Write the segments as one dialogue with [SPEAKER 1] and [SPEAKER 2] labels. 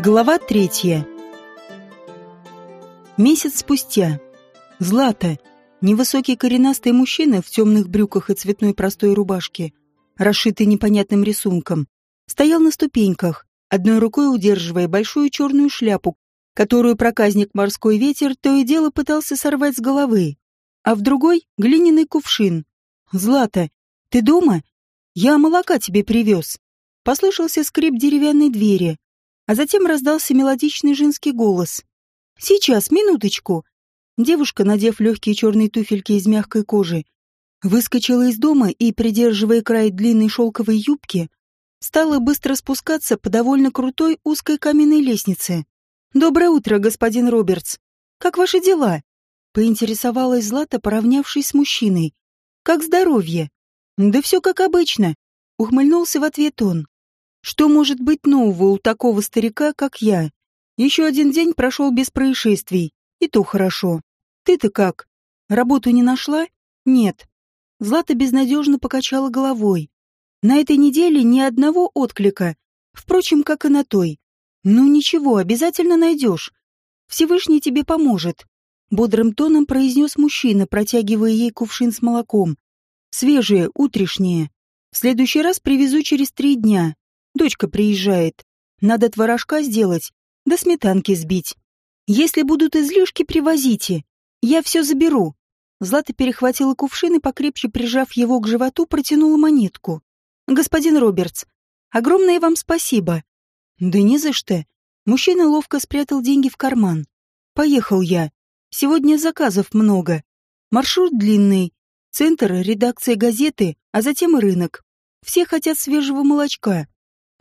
[SPEAKER 1] Глава третья. Месяц спустя. Злата, невысокий коренастый мужчина в темных брюках и цветной простой рубашке, расшитый непонятным рисунком, стоял на ступеньках, одной рукой удерживая большую черную шляпу, которую проказник морской ветер то и дело пытался сорвать с головы, а в другой — глиняный кувшин. «Злата, ты дома? Я молока тебе привез». Послышался скрип деревянной двери, а затем раздался мелодичный женский голос. «Сейчас, минуточку!» Девушка, надев легкие черные туфельки из мягкой кожи, выскочила из дома и, придерживая край длинной шелковой юбки, стала быстро спускаться по довольно крутой узкой каменной лестнице. «Доброе утро, господин Робертс. Как ваши дела?» Поинтересовалась Злата, поравнявшись с мужчиной. «Как здоровье?» «Да все как обычно», — ухмыльнулся в ответ он. Что может быть нового у такого старика, как я? Еще один день прошел без происшествий, и то хорошо. Ты-то как? Работу не нашла? Нет. Злата безнадежно покачала головой. На этой неделе ни одного отклика, впрочем, как и на той. Ну ничего, обязательно найдешь. Всевышний тебе поможет. Бодрым тоном произнес мужчина, протягивая ей кувшин с молоком. Свежее, утрешнее. В следующий раз привезу через три дня. Дочка приезжает. Надо творожка сделать, да сметанки сбить. Если будут излишки, привозите. Я все заберу. Злата перехватила кувшин и, покрепче прижав его к животу, протянула монетку. «Господин Робертс, огромное вам спасибо». «Да не за что». Мужчина ловко спрятал деньги в карман. «Поехал я. Сегодня заказов много. Маршрут длинный. Центр, редакция газеты, а затем рынок. Все хотят свежего молочка.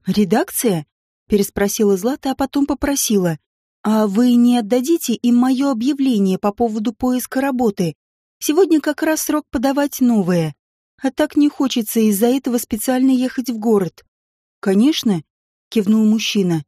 [SPEAKER 1] «Редакция?» — переспросила Злата, а потом попросила. «А вы не отдадите им мое объявление по поводу поиска работы? Сегодня как раз срок подавать новое. А так не хочется из-за этого специально ехать в город». «Конечно», — кивнул мужчина.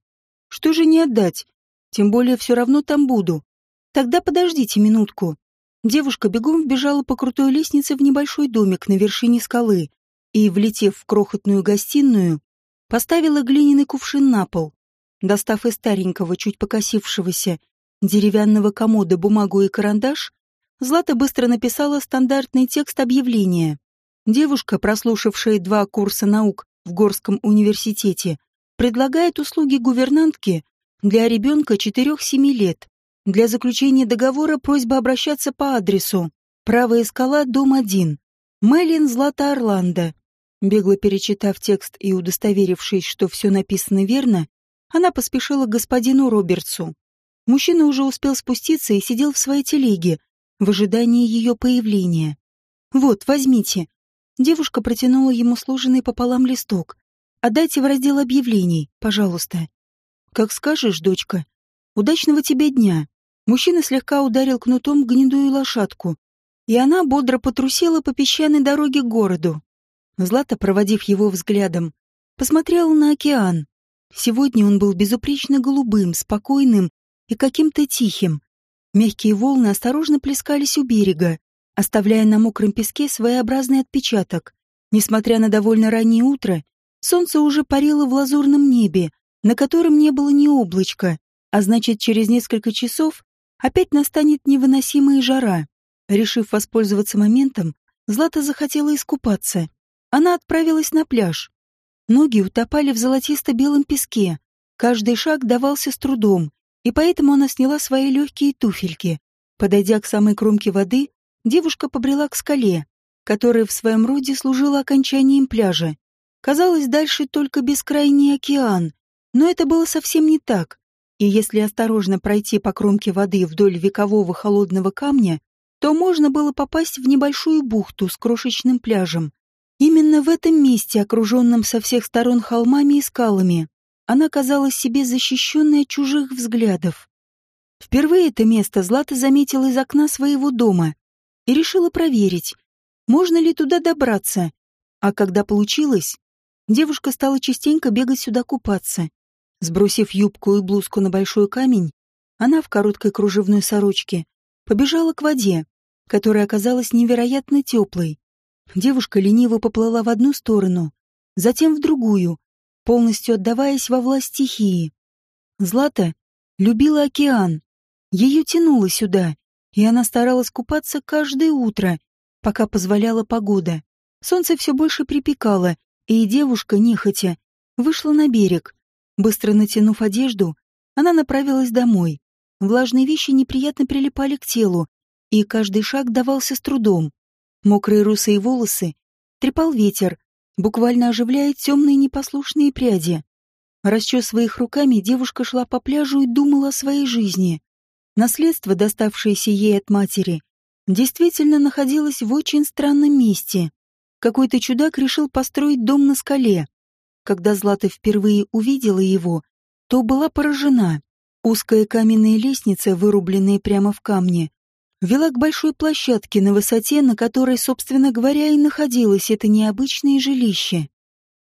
[SPEAKER 1] «Что же не отдать? Тем более все равно там буду. Тогда подождите минутку». Девушка бегом вбежала по крутой лестнице в небольшой домик на вершине скалы и, влетев в крохотную гостиную, Поставила глиняный кувшин на пол. Достав из старенького, чуть покосившегося, деревянного комода бумагу и карандаш, Злата быстро написала стандартный текст объявления. Девушка, прослушавшая два курса наук в Горском университете, предлагает услуги гувернантки для ребенка 4-7 лет. Для заключения договора просьба обращаться по адресу Правая скала, дом 1. Мэлин Злата Орландо. Бегло перечитав текст и удостоверившись, что все написано верно, она поспешила к господину Робертсу. Мужчина уже успел спуститься и сидел в своей телеге, в ожидании ее появления. «Вот, возьмите». Девушка протянула ему сложенный пополам листок. «Отдайте в раздел объявлений, пожалуйста». «Как скажешь, дочка. Удачного тебе дня». Мужчина слегка ударил кнутом гнедую лошадку, и она бодро потрусила по песчаной дороге к городу. Злата, проводив его взглядом, посмотрела на океан. Сегодня он был безупречно голубым, спокойным и каким-то тихим. Мягкие волны осторожно плескались у берега, оставляя на мокром песке своеобразный отпечаток. Несмотря на довольно раннее утро, солнце уже парило в лазурном небе, на котором не было ни облачка, а значит, через несколько часов опять настанет невыносимая жара. Решив воспользоваться моментом, Злата захотела искупаться она отправилась на пляж. Ноги утопали в золотисто-белом песке. Каждый шаг давался с трудом, и поэтому она сняла свои легкие туфельки. Подойдя к самой кромке воды, девушка побрела к скале, которая в своем роде служила окончанием пляжа. Казалось, дальше только бескрайний океан, но это было совсем не так. И если осторожно пройти по кромке воды вдоль векового холодного камня, то можно было попасть в небольшую бухту с крошечным пляжем, Именно в этом месте, окруженном со всех сторон холмами и скалами, она казалась себе защищенной от чужих взглядов. Впервые это место Злата заметила из окна своего дома и решила проверить, можно ли туда добраться. А когда получилось, девушка стала частенько бегать сюда купаться. Сбросив юбку и блузку на большой камень, она в короткой кружевной сорочке побежала к воде, которая оказалась невероятно теплой. Девушка лениво поплыла в одну сторону, затем в другую, полностью отдаваясь во власть стихии. Злата любила океан. Ее тянуло сюда, и она старалась купаться каждое утро, пока позволяла погода. Солнце все больше припекало, и девушка, нехотя, вышла на берег. Быстро натянув одежду, она направилась домой. Влажные вещи неприятно прилипали к телу, и каждый шаг давался с трудом. Мокрые русые волосы трепал ветер, буквально оживляя темные непослушные пряди. Расчесывая их руками, девушка шла по пляжу и думала о своей жизни. Наследство, доставшееся ей от матери, действительно находилось в очень странном месте. Какой-то чудак решил построить дом на скале. Когда Злата впервые увидела его, то была поражена. Узкая каменная лестница, вырубленная прямо в камне, вела к большой площадке на высоте, на которой, собственно говоря, и находилось это необычное жилище.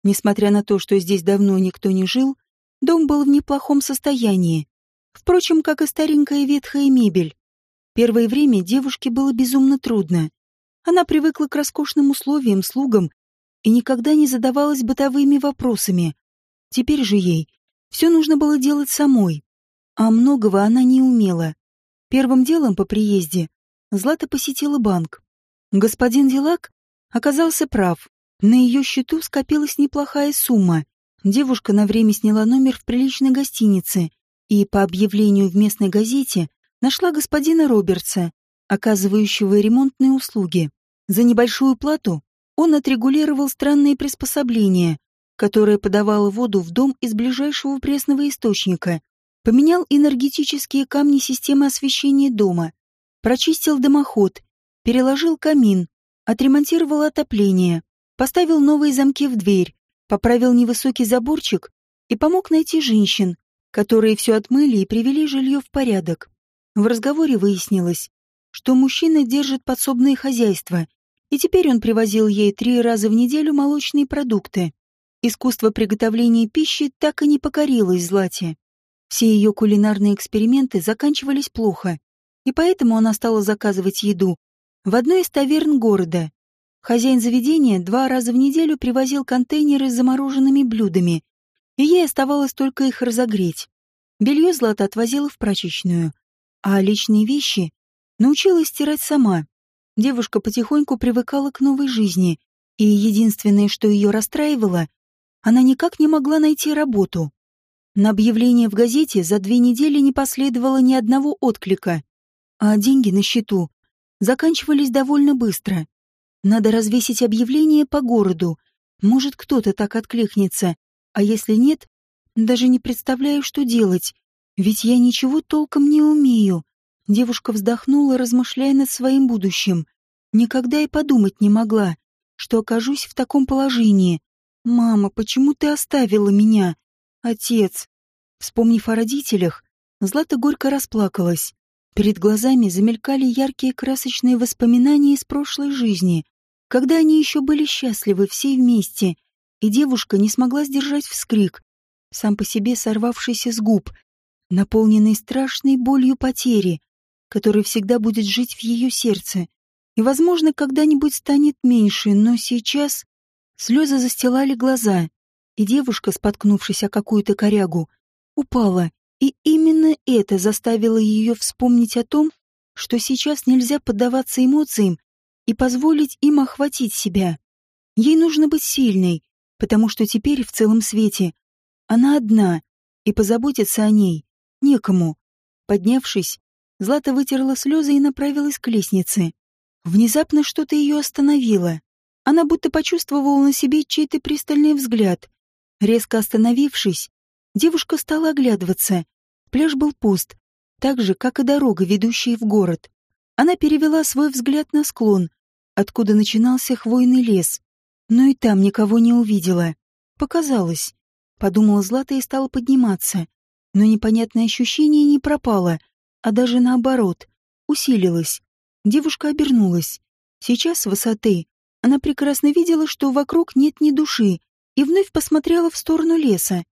[SPEAKER 1] Несмотря на то, что здесь давно никто не жил, дом был в неплохом состоянии. Впрочем, как и старенькая ветхая мебель. Первое время девушке было безумно трудно. Она привыкла к роскошным условиям, слугам и никогда не задавалась бытовыми вопросами. Теперь же ей все нужно было делать самой, а многого она не умела. Первым делом по приезде Злата посетила банк. Господин Дилак оказался прав. На ее счету скопилась неплохая сумма. Девушка на время сняла номер в приличной гостинице и, по объявлению в местной газете, нашла господина Робертса, оказывающего ремонтные услуги. За небольшую плату он отрегулировал странные приспособления, которое подавало воду в дом из ближайшего пресного источника, поменял энергетические камни системы освещения дома, прочистил дымоход, переложил камин, отремонтировал отопление, поставил новые замки в дверь, поправил невысокий заборчик и помог найти женщин, которые все отмыли и привели жилье в порядок. В разговоре выяснилось, что мужчина держит подсобное хозяйство, и теперь он привозил ей три раза в неделю молочные продукты. Искусство приготовления пищи так и не покорилось Злате. Все ее кулинарные эксперименты заканчивались плохо, и поэтому она стала заказывать еду в одной из таверн города. Хозяин заведения два раза в неделю привозил контейнеры с замороженными блюдами, и ей оставалось только их разогреть. Белье Злата отвозила в прачечную, а личные вещи научилась стирать сама. Девушка потихоньку привыкала к новой жизни, и единственное, что ее расстраивало, она никак не могла найти работу. На объявление в газете за две недели не последовало ни одного отклика, а деньги на счету заканчивались довольно быстро. Надо развесить объявление по городу, может, кто-то так откликнется, а если нет, даже не представляю, что делать, ведь я ничего толком не умею. Девушка вздохнула, размышляя над своим будущим. Никогда и подумать не могла, что окажусь в таком положении. «Мама, почему ты оставила меня?» «Отец». Вспомнив о родителях, Злата горько расплакалась. Перед глазами замелькали яркие красочные воспоминания из прошлой жизни, когда они еще были счастливы все вместе, и девушка не смогла сдержать вскрик, сам по себе сорвавшийся с губ, наполненный страшной болью потери, который всегда будет жить в ее сердце и, возможно, когда-нибудь станет меньше, но сейчас слезы застилали глаза, и девушка, споткнувшись о какую-то корягу, упала, и именно это заставило ее вспомнить о том, что сейчас нельзя поддаваться эмоциям и позволить им охватить себя. Ей нужно быть сильной, потому что теперь в целом свете она одна, и позаботиться о ней некому. Поднявшись, Злата вытерла слезы и направилась к лестнице. Внезапно что-то ее остановило. Она будто почувствовала на себе чей-то пристальный взгляд. Резко остановившись, девушка стала оглядываться. Пляж был пуст, так же, как и дорога, ведущая в город. Она перевела свой взгляд на склон, откуда начинался хвойный лес. Но и там никого не увидела. Показалось. Подумала Злата и стала подниматься. Но непонятное ощущение не пропало — а даже наоборот, усилилась. Девушка обернулась. Сейчас с высоты она прекрасно видела, что вокруг нет ни души, и вновь посмотрела в сторону леса.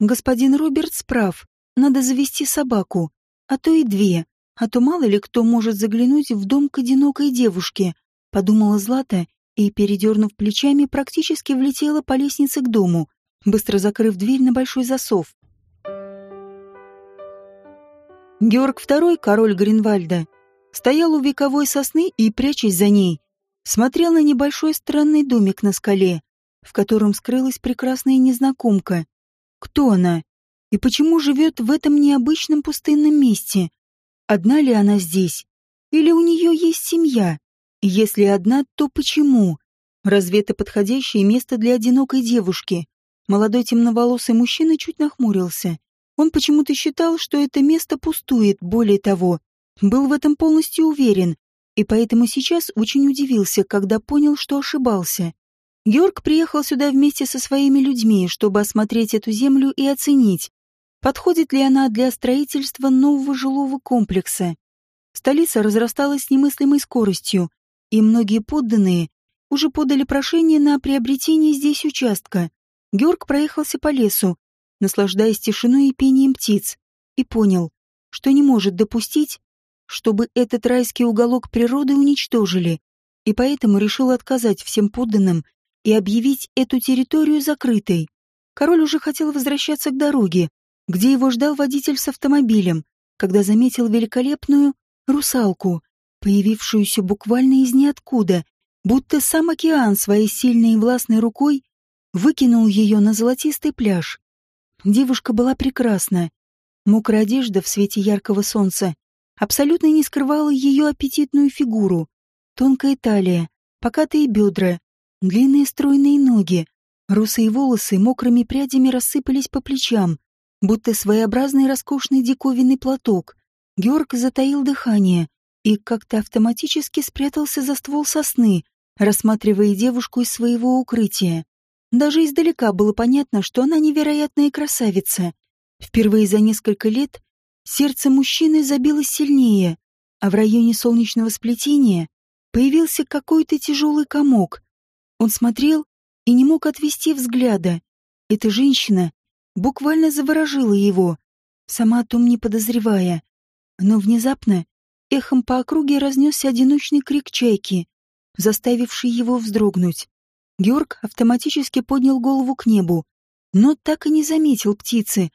[SPEAKER 1] Господин Робертс прав, надо завести собаку, а то и две, а то мало ли кто может заглянуть в дом к одинокой девушке, подумала Злата и, передернув плечами, практически влетела по лестнице к дому, быстро закрыв дверь на большой засов. Георг II, король Гринвальда, стоял у вековой сосны и, прячась за ней, смотрел на небольшой странный домик на скале, в котором скрылась прекрасная незнакомка. Кто она? И почему живет в этом необычном пустынном месте? Одна ли она здесь? Или у нее есть семья? Если одна, то почему? Разве это подходящее место для одинокой девушки? Молодой темноволосый мужчина чуть нахмурился. Он почему-то считал, что это место пустует, более того, был в этом полностью уверен, и поэтому сейчас очень удивился, когда понял, что ошибался. Георг приехал сюда вместе со своими людьми, чтобы осмотреть эту землю и оценить, подходит ли она для строительства нового жилого комплекса. Столица разрасталась с немыслимой скоростью, и многие подданные уже подали прошение на приобретение здесь участка. Георг проехался по лесу, наслаждаясь тишиной и пением птиц, и понял, что не может допустить, чтобы этот райский уголок природы уничтожили, и поэтому решил отказать всем подданным и объявить эту территорию закрытой. Король уже хотел возвращаться к дороге, где его ждал водитель с автомобилем, когда заметил великолепную русалку, появившуюся буквально из ниоткуда, будто сам океан своей сильной и властной рукой выкинул ее на золотистый пляж. Девушка была прекрасна. Мокрая одежда в свете яркого солнца абсолютно не скрывала ее аппетитную фигуру. Тонкая талия, покатые бедра, длинные стройные ноги, русые волосы мокрыми прядями рассыпались по плечам, будто своеобразный роскошный диковинный платок. Георг затаил дыхание и как-то автоматически спрятался за ствол сосны, рассматривая девушку из своего укрытия. Даже издалека было понятно, что она невероятная красавица. Впервые за несколько лет Сердце мужчины забилось сильнее, а в районе солнечного сплетения появился какой-то тяжелый комок. Он смотрел и не мог отвести взгляда. Эта женщина буквально заворожила его, сама о том не подозревая. Но внезапно эхом по округе разнесся одиночный крик чайки, заставивший его вздрогнуть. Георг автоматически поднял голову к небу, но так и не заметил птицы,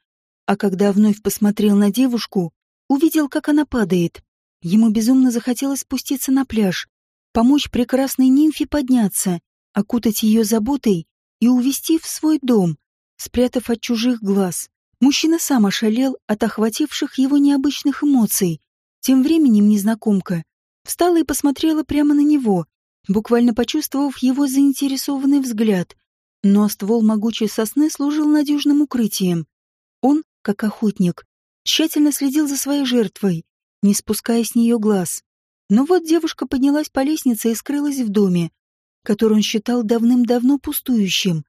[SPEAKER 1] а когда вновь посмотрел на девушку, увидел, как она падает. Ему безумно захотелось спуститься на пляж, помочь прекрасной нимфе подняться, окутать ее заботой и увести в свой дом, спрятав от чужих глаз. Мужчина сам ошалел от охвативших его необычных эмоций. Тем временем незнакомка встала и посмотрела прямо на него, буквально почувствовав его заинтересованный взгляд. Но ствол могучей сосны служил надежным укрытием. Он как охотник, тщательно следил за своей жертвой, не спуская с нее глаз. Но вот девушка поднялась по лестнице и скрылась в доме, который он считал давным-давно пустующим.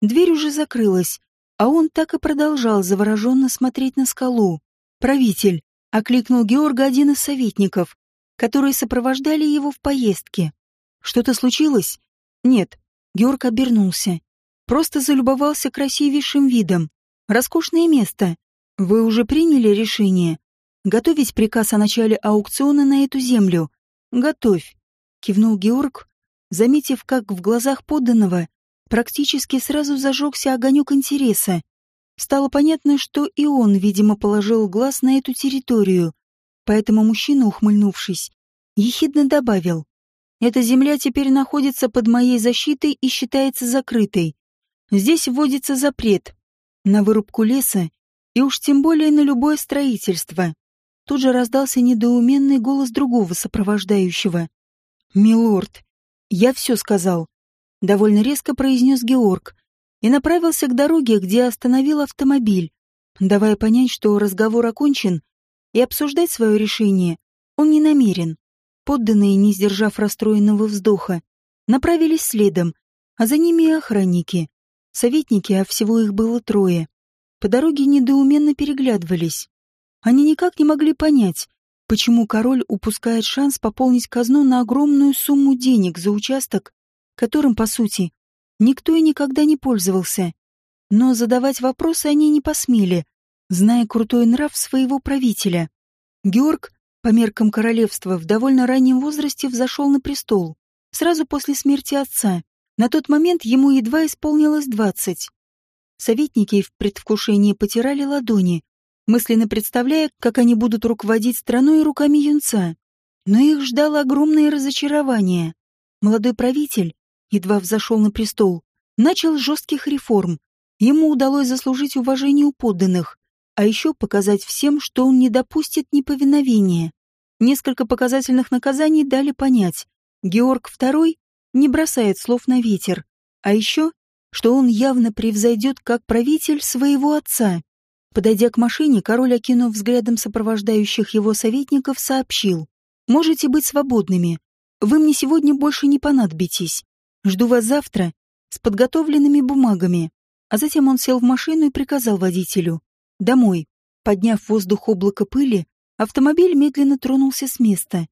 [SPEAKER 1] Дверь уже закрылась, а он так и продолжал завороженно смотреть на скалу. «Правитель!» — окликнул Георга один из советников, которые сопровождали его в поездке. «Что-то случилось?» «Нет». Георг обернулся. Просто залюбовался красивейшим видом. Роскошное место. Вы уже приняли решение? Готовить приказ о начале аукциона на эту землю? Готовь, кивнул Георг, заметив, как в глазах подданного практически сразу зажегся огонек интереса. Стало понятно, что и он, видимо, положил глаз на эту территорию, поэтому мужчина, ухмыльнувшись, ехидно добавил. «Эта земля теперь находится под моей защитой и считается закрытой. Здесь вводится запрет на вырубку леса и уж тем более на любое строительство. Тут же раздался недоуменный голос другого сопровождающего. «Милорд, я все сказал», — довольно резко произнес Георг и направился к дороге, где остановил автомобиль, давая понять, что разговор окончен, и обсуждать свое решение он не намерен. Подданные, не сдержав расстроенного вздоха, направились следом, а за ними охранники. Советники, а всего их было трое, по дороге недоуменно переглядывались. Они никак не могли понять, почему король упускает шанс пополнить казну на огромную сумму денег за участок, которым, по сути, никто и никогда не пользовался. Но задавать вопросы они не посмели, зная крутой нрав своего правителя. Георг, по меркам королевства, в довольно раннем возрасте взошел на престол, сразу после смерти отца. На тот момент ему едва исполнилось двадцать. Советники в предвкушении потирали ладони, мысленно представляя, как они будут руководить страной руками юнца. Но их ждало огромное разочарование. Молодой правитель, едва взошел на престол, начал жестких реформ. Ему удалось заслужить уважение у подданных, а еще показать всем, что он не допустит неповиновения. Несколько показательных наказаний дали понять, Георг II не бросает слов на ветер, а еще, что он явно превзойдет как правитель своего отца. Подойдя к машине, король, окинув взглядом сопровождающих его советников, сообщил. «Можете быть свободными. Вы мне сегодня больше не понадобитесь. Жду вас завтра с подготовленными бумагами». А затем он сел в машину и приказал водителю. «Домой». Подняв в воздух облако пыли, автомобиль медленно тронулся с места.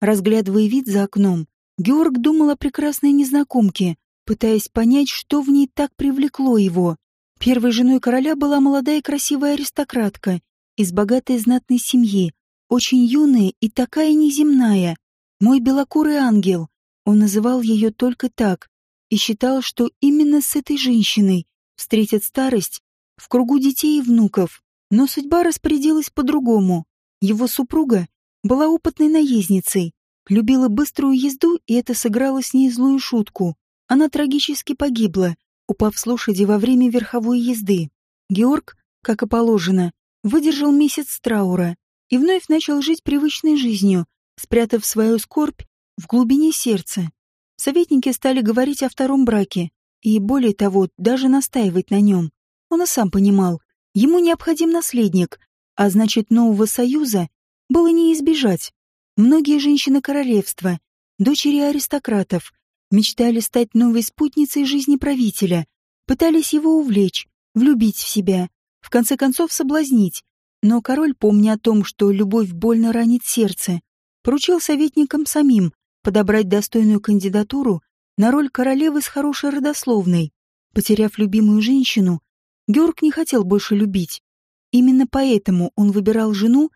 [SPEAKER 1] Разглядывая вид за окном, Георг думал о прекрасной незнакомке, пытаясь понять, что в ней так привлекло его. Первой женой короля была молодая и красивая аристократка из богатой знатной семьи, очень юная и такая неземная. Мой белокурый ангел. Он называл ее только так и считал, что именно с этой женщиной встретит старость в кругу детей и внуков. Но судьба распорядилась по-другому. Его супруга была опытной наездницей, любила быструю езду, и это сыграло с ней злую шутку. Она трагически погибла, упав с лошади во время верховой езды. Георг, как и положено, выдержал месяц траура и вновь начал жить привычной жизнью, спрятав свою скорбь в глубине сердца. Советники стали говорить о втором браке и, более того, даже настаивать на нем. Он и сам понимал, ему необходим наследник, а значит, нового союза было не избежать. Многие женщины королевства, дочери аристократов, мечтали стать новой спутницей жизни правителя, пытались его увлечь, влюбить в себя, в конце концов соблазнить. Но король, помня о том, что любовь больно ранит сердце, поручил советникам самим подобрать достойную кандидатуру на роль королевы с хорошей родословной. Потеряв любимую женщину, Георг не хотел больше любить. Именно поэтому он выбирал жену,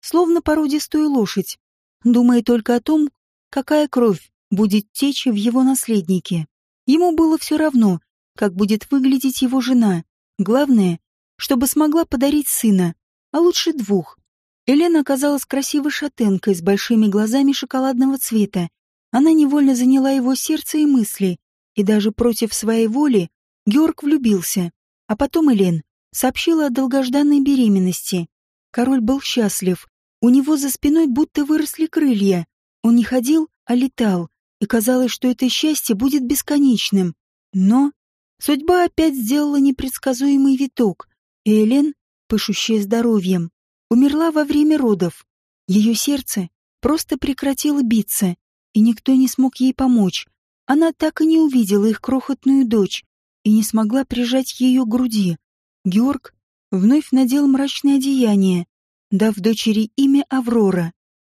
[SPEAKER 1] словно породистую лошадь, думая только о том, какая кровь будет течь в его наследнике. Ему было все равно, как будет выглядеть его жена. Главное, чтобы смогла подарить сына, а лучше двух. Елена оказалась красивой шатенкой с большими глазами шоколадного цвета. Она невольно заняла его сердце и мысли, и даже против своей воли Георг влюбился. А потом Элен сообщила о долгожданной беременности. Король был счастлив. У него за спиной будто выросли крылья. Он не ходил, а летал, и казалось, что это счастье будет бесконечным. Но судьба опять сделала непредсказуемый виток, Элен, пышущая здоровьем, умерла во время родов. Ее сердце просто прекратило биться, и никто не смог ей помочь. Она так и не увидела их крохотную дочь и не смогла прижать ее к груди. Георг вновь надел мрачное одеяние, дав дочери имя Аврора.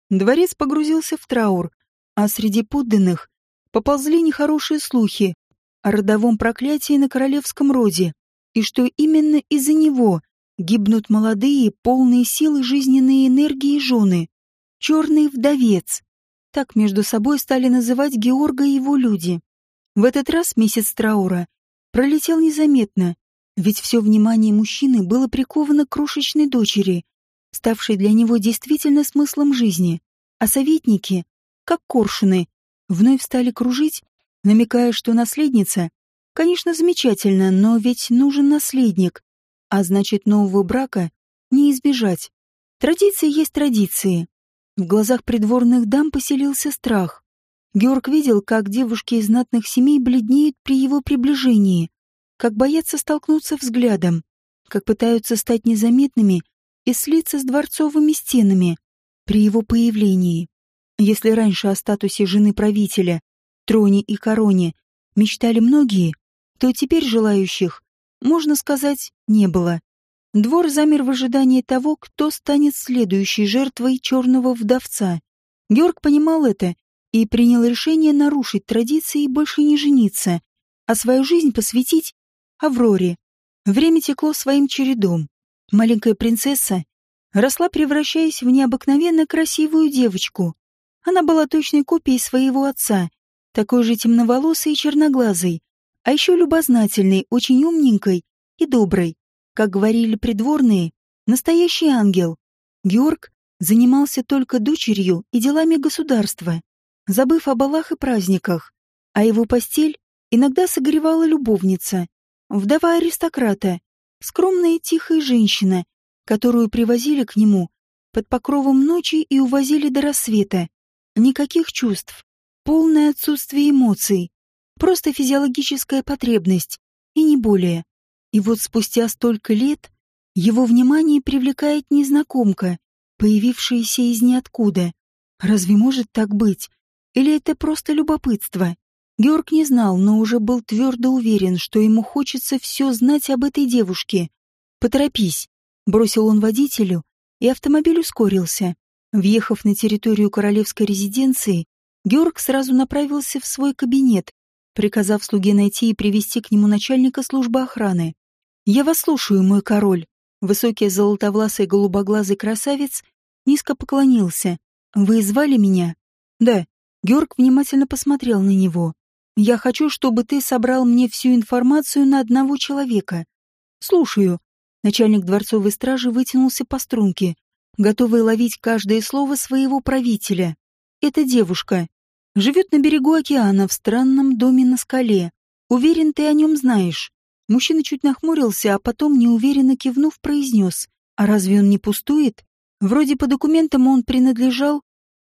[SPEAKER 1] Дворец погрузился в траур, а среди подданных поползли нехорошие слухи о родовом проклятии на королевском роде, и что именно из-за него гибнут молодые, полные силы жизненной энергии жены. Черный вдовец. Так между собой стали называть Георга и его люди. В этот раз месяц траура пролетел незаметно, ведь все внимание мужчины было приковано к крошечной дочери, ставшей для него действительно смыслом жизни, а советники как коршуны, вновь стали кружить, намекая, что наследница, конечно, замечательно, но ведь нужен наследник, а значит, нового брака не избежать. Традиции есть традиции. В глазах придворных дам поселился страх. Георг видел, как девушки из знатных семей бледнеют при его приближении, как боятся столкнуться взглядом, как пытаются стать незаметными и слиться с дворцовыми стенами при его появлении. Если раньше о статусе жены правителя, троне и короне мечтали многие, то теперь желающих, можно сказать, не было. Двор замер в ожидании того, кто станет следующей жертвой черного вдовца. Георг понимал это и принял решение нарушить традиции и больше не жениться, а свою жизнь посвятить Авроре. Время текло своим чередом. Маленькая принцесса росла, превращаясь в необыкновенно красивую девочку, она была точной копией своего отца, такой же темноволосой и черноглазой, а еще любознательной, очень умненькой и доброй. Как говорили придворные, Настоящий ангел. Георг занимался только дочерью и делами государства, забыв о балах и праздниках, а его постель иногда согревала любовница, вдова аристократа, скромная и тихая женщина, которую привозили к нему под покровом ночи и увозили до рассвета. Никаких чувств, полное отсутствие эмоций, просто физиологическая потребность, и не более. И вот спустя столько лет его внимание привлекает незнакомка, появившаяся из ниоткуда. Разве может так быть? Или это просто любопытство? Георг не знал, но уже был твердо уверен, что ему хочется все знать об этой девушке. «Поторопись», — бросил он водителю, и автомобиль ускорился. Въехав на территорию королевской резиденции, Георг сразу направился в свой кабинет, приказав слуге найти и привести к нему начальника службы охраны. «Я вас слушаю, мой король». Высокий золотовласый голубоглазый красавец низко поклонился. «Вы звали меня?» «Да». Георг внимательно посмотрел на него. Я хочу, чтобы ты собрал мне всю информацию на одного человека. Слушаю. Начальник дворцовой стражи вытянулся по струнке, готовый ловить каждое слово своего правителя. Эта девушка живет на берегу океана в странном доме на скале. Уверен, ты о нем знаешь. Мужчина чуть нахмурился, а потом, неуверенно кивнув, произнес. А разве он не пустует? Вроде по документам он принадлежал...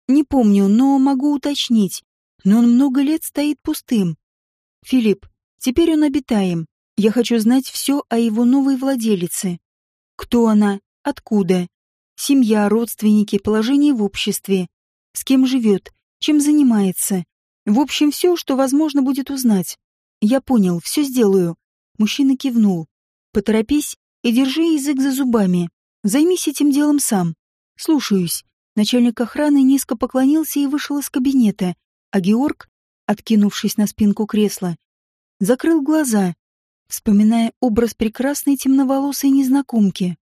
[SPEAKER 1] Не помню, но могу уточнить но он много лет стоит пустым. Филипп, теперь он обитаем. Я хочу знать все о его новой владелице. Кто она? Откуда? Семья, родственники, положение в обществе. С кем живет? Чем занимается? В общем, все, что возможно будет узнать. Я понял, все сделаю. Мужчина кивнул. Поторопись и держи язык за зубами. Займись этим делом сам. Слушаюсь. Начальник охраны низко поклонился и вышел из кабинета, а Георг, откинувшись на спинку кресла, закрыл глаза, вспоминая образ прекрасной темноволосой незнакомки.